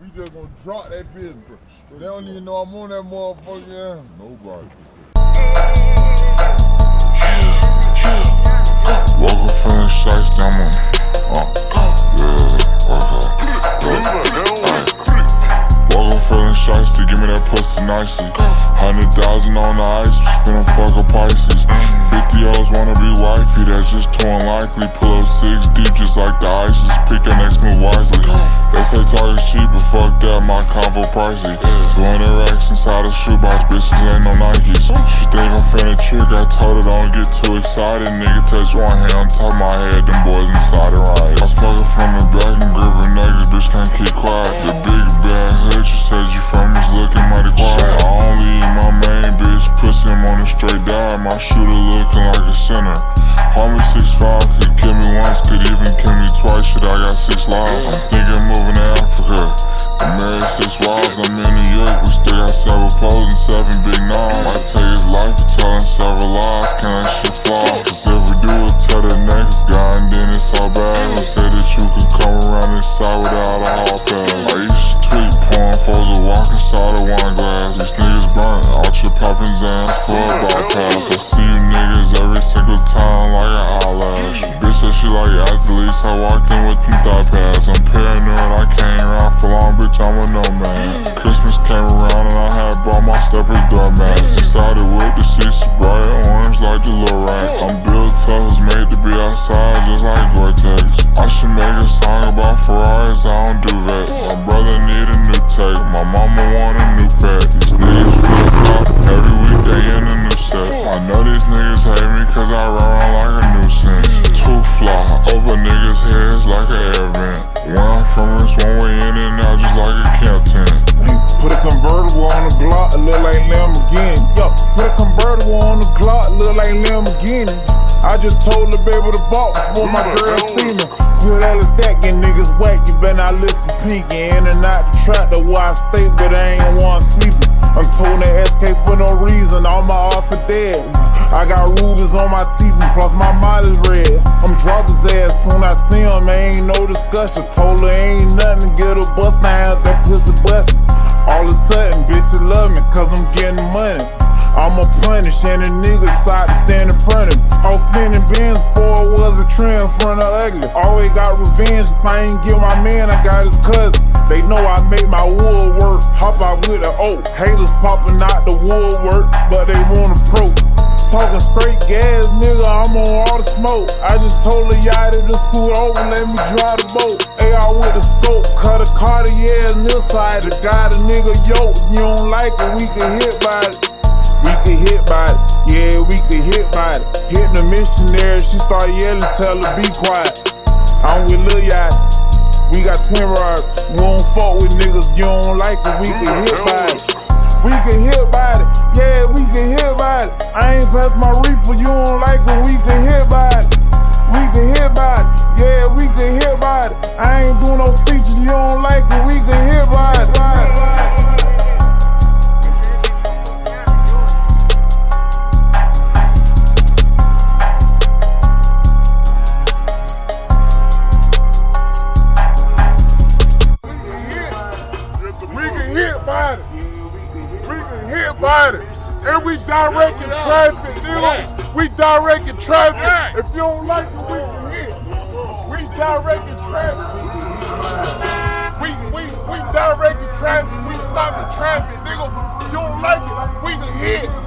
We just gonna drop that business. They don't even know I'm on that motherfucker. Yeah. Nobody. Walker feeling shice down on uh, yeah, okay. Walker feeling shice to give me that pussy nicely. Hundred thousand on the ice, spinning fuck a Pisces. Fifty O's wanna be wifey, that's just too unlikely. Pull up six deep just like the ISIS, pick your next move wisely. They say talk is cheap, but fuck that, my combo pricey. 200 racks inside a shoebox, bitches ain't no Nikes. She think I'm finna trick, I told her don't get too excited. Nigga touch one hand on top of my head, them boys inside the riot. I fuck her from the back and grip her nuggets, bitch can't keep quiet. The big bad hood she said you from is looking kill me twice. Shit, I got six lives. I'm thinking moving to Africa. I'm married six wives, I'm in New York. We still got several poles and seven big knobs. I take his life for telling several lies. Can that shit fly? Cause if we do, we'll tell the next guy, and then it's all bad. Who say that you could come around inside without a hall pass? I used to tweet, pouring foes a walk inside a wine glass. These niggas burnt, out your poppin' Zans for a bypass. I see you niggas every single time like an like athletes, I walked in with them thigh pads. I'm paranoid, I came around for long, bitch, I'm a nomad. Christmas came around and I had bought my steppers doormats. Decided with the seats bright orange like the little rats. I'm built tough, was made to be outside just like Gore-Tex. I should make a song about Ferraris, I don't do Where I'm from, it's one way in and out just like a camp tent. Put a convertible on the Glock, look like Lamborghini. Yo, put a convertible on the Glock, look like Lamborghini. I just told the baby to balk before my girl see me. Put all the stacking niggas whack, you better not lift for pinky. In and out the trap, the where I stay, but I ain't one sleeping. I'm told that SK for no reason, all my arts are dead. I got rubies on my teeth, and plus my mind is red. I'm his ass soon I see him, ain't no discussion. Told her ain't nothing, get a bust down, that pussy bust. All of a sudden, bitch, you love me, cause I'm getting money. I'ma punish and any nigga decide to stand in front of me. I was spinning bins before it was a trend in front of ugly. Always got revenge if I ain't get my man, I got his cousin. They know I made my wood work. Hop out with the oak. Haters popping out the woodwork, smoke. I just told the yachty to scoot over, let me drive the boat. AR with the scope, cut a Cartier in this side. The guy, the nigga, yo, you don't like it, we can hit by it. We can hit by it, yeah, we can hit by it. Hitting the missionary, she start yelling, tell her be quiet. I'm with Lil Yacht, we got 10 rods. We don't fuck with niggas, you don't like it, we can hit by it. I ain't pass my reefer, you don't like it, we can hit by it. We can hit by it, yeah, we can hit by it. I ain't do no features, you don't like it, we can hit by it. We can by it. We can hit by it. And we directing traffic, nigga. We directing traffic. If you don't like it, we can hit, we directing traffic. We, we, we directing traffic. We stopping traffic, nigga. If you don't like it, we can hit.